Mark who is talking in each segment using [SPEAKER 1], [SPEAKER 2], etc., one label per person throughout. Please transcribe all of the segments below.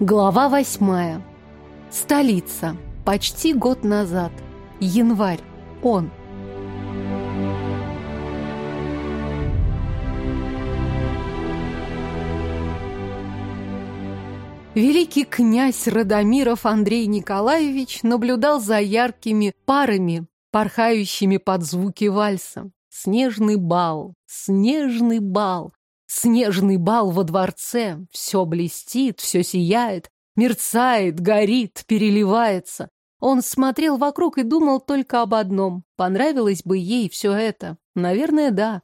[SPEAKER 1] Глава восьмая. Столица. Почти год назад. Январь. Он. Великий князь Радомиров Андрей Николаевич наблюдал за яркими парами, порхающими под звуки вальса. Снежный бал, снежный бал, снежный бал во дворце. Все блестит, все сияет, мерцает, горит, переливается. Он смотрел вокруг и думал только об одном. Понравилось бы ей все это? Наверное, да.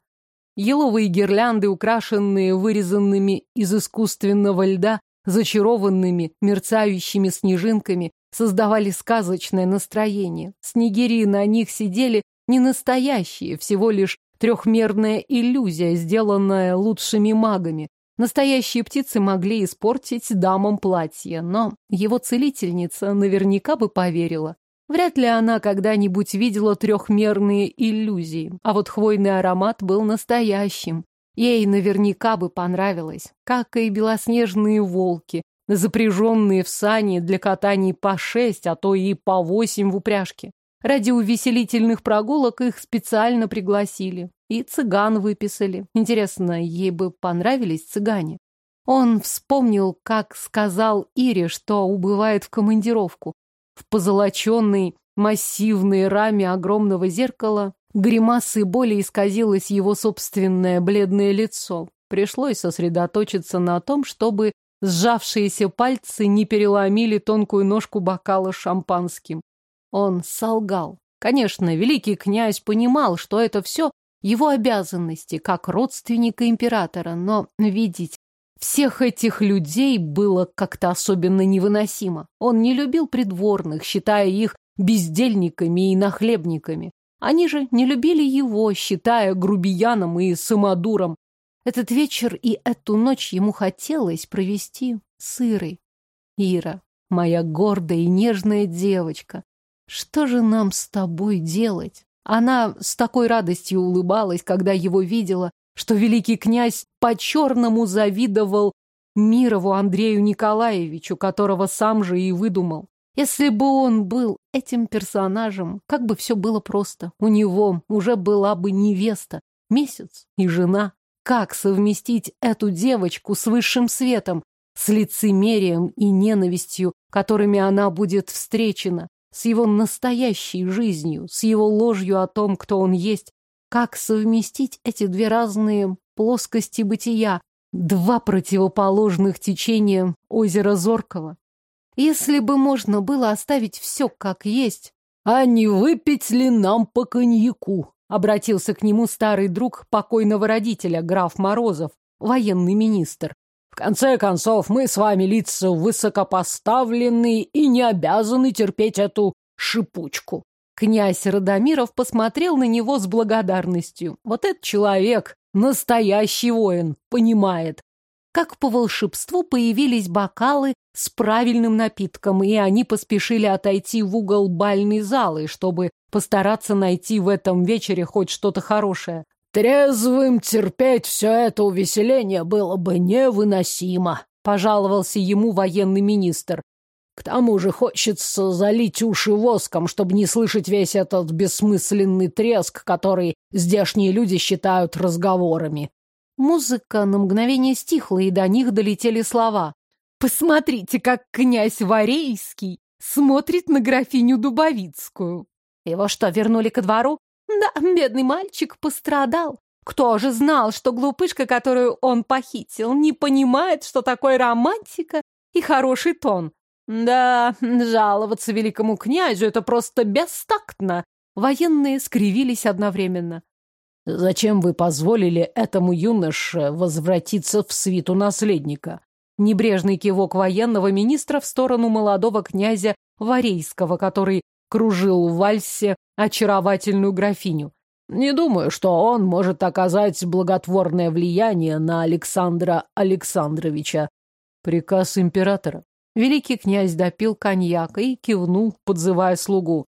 [SPEAKER 1] Еловые гирлянды, украшенные вырезанными из искусственного льда, зачарованными, мерцающими снежинками, создавали сказочное настроение. Снегири на них сидели не настоящие, всего лишь трехмерная иллюзия, сделанная лучшими магами. Настоящие птицы могли испортить дамам платье, но его целительница наверняка бы поверила. Вряд ли она когда-нибудь видела трехмерные иллюзии, а вот хвойный аромат был настоящим. Ей наверняка бы понравилось, как и белоснежные волки, запряженные в сани для катаний по шесть, а то и по восемь в упряжке. Ради увеселительных прогулок их специально пригласили. И цыган выписали. Интересно, ей бы понравились цыгане? Он вспомнил, как сказал Ире, что убывает в командировку. В позолоченной массивной раме огромного зеркала Гримасы боли исказилось его собственное бледное лицо. Пришлось сосредоточиться на том, чтобы сжавшиеся пальцы не переломили тонкую ножку бокала шампанским. Он солгал. Конечно, великий князь понимал, что это все его обязанности, как родственника императора, но видеть всех этих людей было как-то особенно невыносимо. Он не любил придворных, считая их бездельниками и нахлебниками. Они же не любили его, считая грубияном и самодуром. Этот вечер и эту ночь ему хотелось провести с. Ира, моя гордая и нежная девочка, что же нам с тобой делать? Она с такой радостью улыбалась, когда его видела, что великий князь по-черному завидовал Мирову Андрею Николаевичу, которого сам же и выдумал. Если бы он был этим персонажем, как бы все было просто. У него уже была бы невеста, месяц и жена. Как совместить эту девочку с высшим светом, с лицемерием и ненавистью, которыми она будет встречена, с его настоящей жизнью, с его ложью о том, кто он есть? Как совместить эти две разные плоскости бытия, два противоположных течения озера Зоркого? Если бы можно было оставить все как есть. А не выпить ли нам по коньяку? Обратился к нему старый друг покойного родителя, граф Морозов, военный министр. Конце концов, мы с вами лица высокопоставленные и не обязаны терпеть эту шипучку. Князь Радомиров посмотрел на него с благодарностью. Вот этот человек, настоящий воин, понимает. Как по волшебству появились бокалы с правильным напитком, и они поспешили отойти в угол бальной залы, чтобы постараться найти в этом вечере хоть что-то хорошее. «Трезвым терпеть все это увеселение было бы невыносимо», — пожаловался ему военный министр. «К тому же хочется залить уши воском, чтобы не слышать весь этот бессмысленный треск, который здешние люди считают разговорами». Музыка на мгновение стихла, и до них долетели слова. Посмотрите, как князь Варейский смотрит на графиню Дубовицкую. Его что, вернули ко двору? Да, бедный мальчик пострадал. Кто же знал, что глупышка, которую он похитил, не понимает, что такое романтика и хороший тон? Да, жаловаться великому князю — это просто бестактно. Военные скривились одновременно. «Зачем вы позволили этому юноше возвратиться в свиту наследника?» Небрежный кивок военного министра в сторону молодого князя Варейского, который кружил в вальсе очаровательную графиню. Не думаю, что он может оказать благотворное влияние на Александра Александровича. Приказ императора. Великий князь допил коньяк и кивнул, подзывая слугу.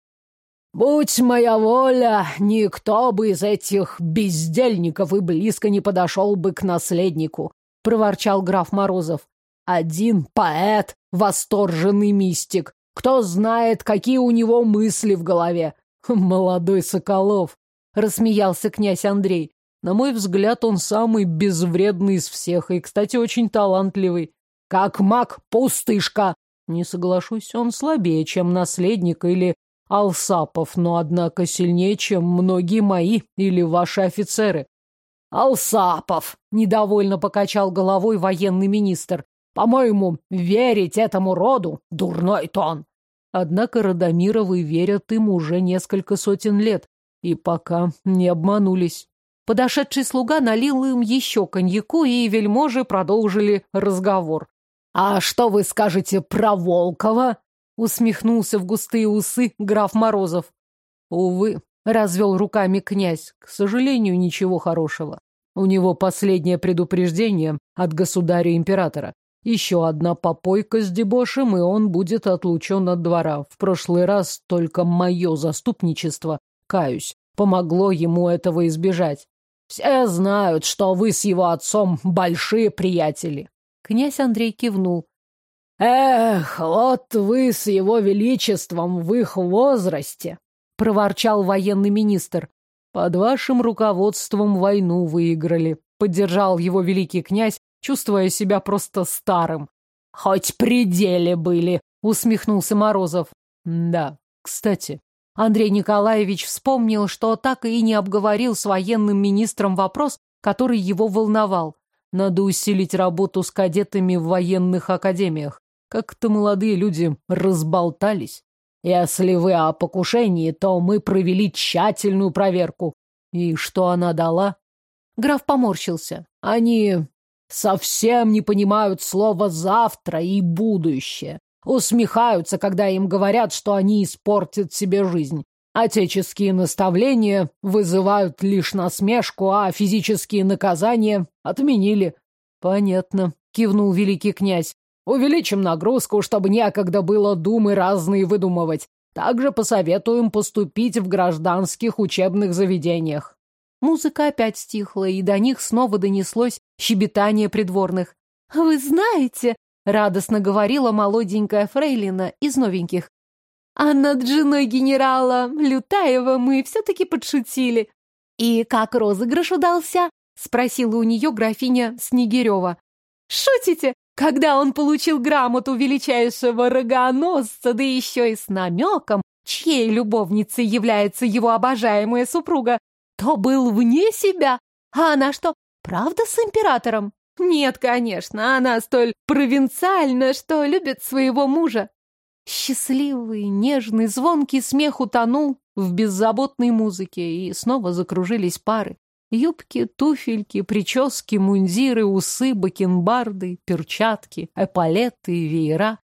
[SPEAKER 1] «Будь моя воля, никто бы из этих бездельников и близко не подошел бы к наследнику», — проворчал граф Морозов.
[SPEAKER 2] Один поэт, восторженный мистик. Кто знает, какие у него мысли в голове. Молодой Соколов, рассмеялся князь Андрей. На мой взгляд, он самый безвредный из всех и, кстати, очень талантливый. Как маг пустышка. Не соглашусь, он слабее, чем наследник или Алсапов, но, однако, сильнее, чем многие мои или ваши офицеры. Алсапов! Недовольно покачал головой военный министр. По-моему, верить этому роду — дурной тон. Однако Радомировы верят им уже несколько сотен лет, и пока не обманулись. Подошедший слуга налил им еще коньяку, и вельможи продолжили разговор. «А что вы скажете про Волкова?» — усмехнулся в густые усы граф Морозов. «Увы», — развел руками князь, — «к сожалению, ничего хорошего. У него последнее предупреждение от государя-императора. Еще одна попойка с дебошем, и он будет отлучен от двора. В прошлый раз только мое заступничество, каюсь, помогло ему этого избежать. Все знают, что вы с его отцом большие приятели. Князь Андрей кивнул. «Эх, вот вы с его величеством в их возрасте!» — проворчал военный министр. «Под вашим руководством войну выиграли», — поддержал его великий князь, чувствуя себя просто старым. «Хоть пределе были!» — усмехнулся Морозов. «Да, кстати». Андрей Николаевич вспомнил, что так и не обговорил с военным министром вопрос, который его волновал. Надо усилить работу с кадетами в военных академиях. Как-то молодые люди разболтались. Если вы о покушении, то мы провели тщательную проверку. И что она дала? Граф поморщился. Они совсем не понимают слова «завтра» и «будущее». Усмехаются, когда им говорят, что они испортят себе жизнь. Отеческие наставления вызывают лишь насмешку, а физические наказания отменили. Понятно, кивнул великий князь. Увеличим нагрузку, чтобы некогда было думы разные выдумывать. Также посоветуем поступить в гражданских учебных заведениях. Музыка опять стихла, и до них снова донеслось щебетание придворных. «Вы знаете», — радостно говорила молоденькая фрейлина из новеньких, а над женой генерала Лютаева мы все-таки подшутили. И как розыгрыш удался? Спросила у нее графиня Снегирева. Шутите? Когда он получил грамоту величайшего рогоносца, да еще и с намеком, чьей любовницей является его обожаемая супруга, то был вне себя. А она что, правда с императором? Нет, конечно, она столь провинциальна, что любит своего мужа. Счастливый, нежный, звонкий смех утонул в беззаботной музыке, и снова закружились пары. Юбки, туфельки, прически, мундиры, усы, бакенбарды, перчатки, эполеты, веера.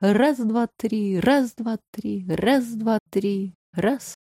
[SPEAKER 2] Раз-два-три, раз-два-три, раз-два-три, раз.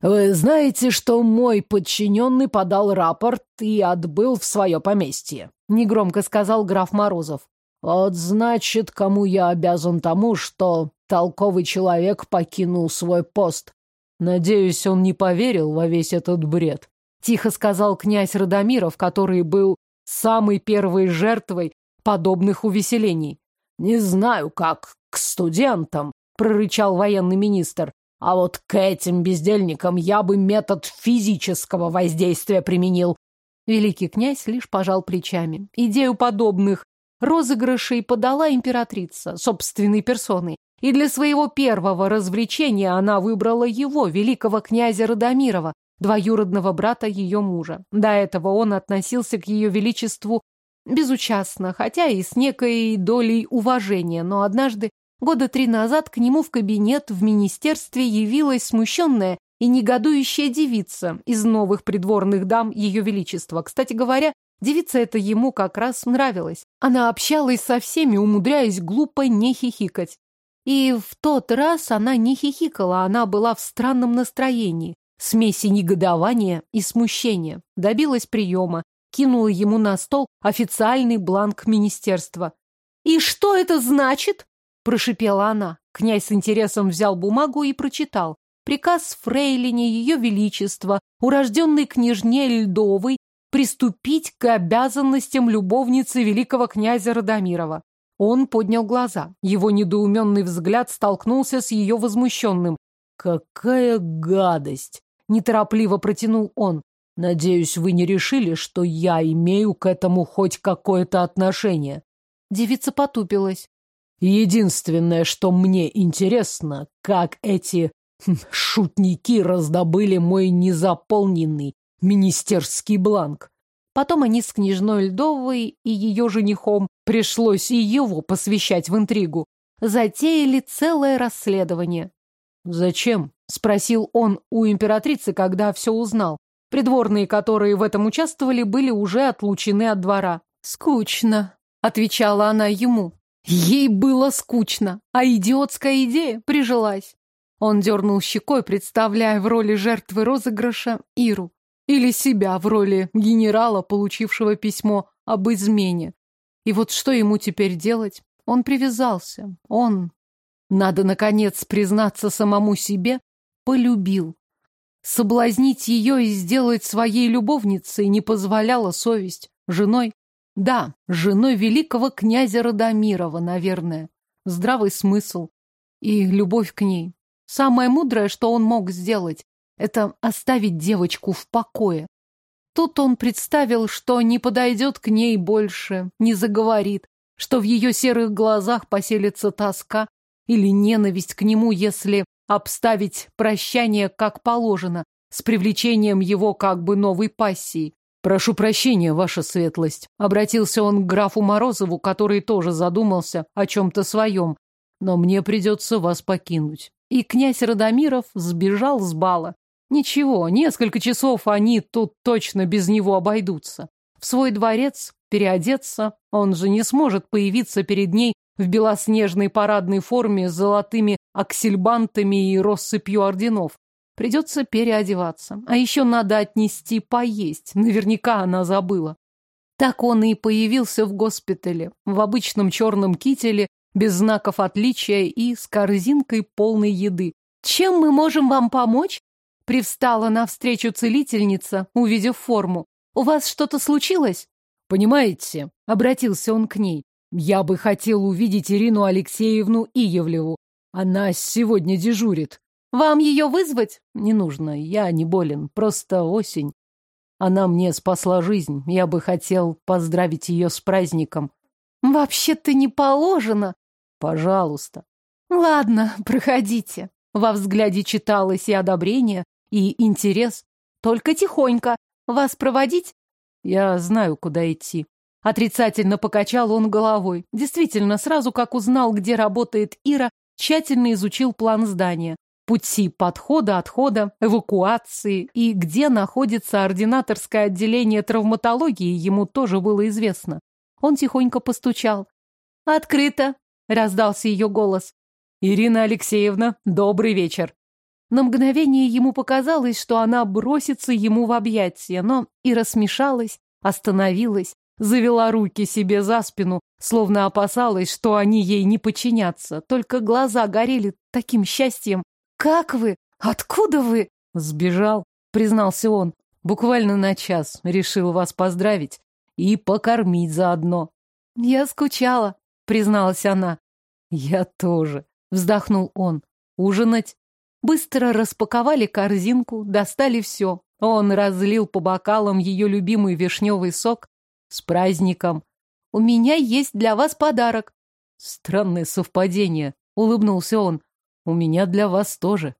[SPEAKER 2] Вы знаете, что мой подчиненный подал рапорт и отбыл в свое поместье? Негромко сказал граф Морозов. Вот значит, кому я обязан тому, что толковый человек покинул свой пост. Надеюсь, он не поверил во весь этот бред. Тихо сказал князь Радомиров, который был самой первой жертвой подобных увеселений. Не знаю, как к студентам, прорычал военный министр. А вот к этим бездельникам я бы метод физического воздействия применил. Великий князь лишь пожал плечами. Идею подобных розыгрышей подала императрица собственной персоной. И для своего первого развлечения она выбрала его, великого князя Радомирова, двоюродного брата ее мужа. До этого он относился к ее величеству безучастно, хотя и с некой долей уважения, но однажды, года три назад, к нему в кабинет в министерстве явилась смущенная и негодующая девица из новых придворных дам ее величества. Кстати говоря, Девица эта ему как раз нравилась. Она общалась со всеми, умудряясь глупо не хихикать. И в тот раз она не хихикала, она была в странном настроении, смеси негодования и смущения. Добилась приема, кинула ему на стол официальный бланк министерства. «И что это значит?» – прошипела она. Князь с интересом взял бумагу и прочитал. Приказ Фрейлине Ее Величества, урожденной княжне Льдовой, приступить к обязанностям любовницы великого князя Радомирова.
[SPEAKER 1] Он поднял глаза. Его недоуменный взгляд столкнулся с ее возмущенным.
[SPEAKER 2] «Какая гадость!» — неторопливо протянул он. «Надеюсь, вы не решили, что я имею к этому хоть какое-то отношение?»
[SPEAKER 1] Девица потупилась.
[SPEAKER 2] «Единственное, что мне интересно, как эти шутники раздобыли мой незаполненный министерский бланк.
[SPEAKER 1] Потом они с княжной Льдовой и ее женихом, пришлось и его посвящать в интригу, затеяли целое расследование.
[SPEAKER 2] «Зачем?»
[SPEAKER 1] — спросил он у императрицы, когда все узнал. Придворные, которые в этом участвовали, были уже отлучены от двора. «Скучно», — отвечала она ему. Ей было скучно, а идиотская идея прижилась. Он дернул щекой, представляя в роли жертвы розыгрыша Иру. Или себя в роли генерала, получившего письмо об измене. И вот что ему теперь делать? Он привязался. Он, надо, наконец, признаться самому себе, полюбил. Соблазнить ее и сделать своей любовницей не позволяла совесть. Женой? Да, женой великого князя Радомирова, наверное. Здравый смысл и любовь к ней. Самое мудрое, что он мог сделать, это оставить девочку в покое. Тут он представил, что не подойдет к ней больше, не заговорит, что в ее серых глазах поселится тоска или ненависть к нему, если обставить прощание как положено, с привлечением его как бы новой пассии. «Прошу прощения, ваша светлость», — обратился он к графу Морозову, который тоже задумался о чем-то своем, «но мне придется вас покинуть». И князь Радомиров сбежал с бала. Ничего, несколько часов они тут точно без него обойдутся. В свой дворец переодеться, он же не сможет появиться перед ней в белоснежной парадной форме с золотыми аксельбантами и россыпью орденов. Придется переодеваться. А еще надо отнести поесть. Наверняка она забыла. Так он и появился в госпитале, в обычном черном кителе, без знаков отличия и с корзинкой полной еды. «Чем мы можем вам помочь?» Привстала навстречу целительница, увидев форму. «У вас что-то случилось?»
[SPEAKER 2] «Понимаете?» — обратился он к ней. «Я бы хотел увидеть Ирину Алексеевну Иевлеву. Она сегодня дежурит».
[SPEAKER 1] «Вам ее вызвать?»
[SPEAKER 2] «Не нужно, я не болен, просто осень. Она мне спасла жизнь, я бы хотел поздравить ее с праздником».
[SPEAKER 1] «Вообще-то не положено».
[SPEAKER 2] «Пожалуйста».
[SPEAKER 1] «Ладно, проходите». Во взгляде читалось и одобрение, и интерес. Только тихонько. Вас проводить?
[SPEAKER 2] Я знаю, куда идти.
[SPEAKER 1] Отрицательно покачал он головой. Действительно, сразу как узнал, где работает Ира, тщательно изучил план здания. Пути подхода, отхода, эвакуации и где находится ординаторское отделение травматологии, ему тоже было известно. Он тихонько постучал. «Открыто!» — раздался ее голос.
[SPEAKER 2] «Ирина Алексеевна, добрый вечер!»
[SPEAKER 1] На мгновение ему показалось, что она бросится ему в объятия, но и рассмешалась, остановилась, завела руки себе за спину, словно опасалась, что они ей не подчинятся. Только глаза горели таким счастьем. «Как вы? Откуда вы?»
[SPEAKER 2] «Сбежал», — признался он. «Буквально на час решил вас поздравить и покормить заодно».
[SPEAKER 1] «Я скучала», — призналась она.
[SPEAKER 2] «Я тоже», — вздохнул он. «Ужинать?»
[SPEAKER 1] Быстро распаковали корзинку, достали все. Он разлил по бокалам ее любимый вишневый сок. С праздником. «У меня есть для вас подарок».
[SPEAKER 2] Странное совпадение, улыбнулся он. У меня для вас тоже.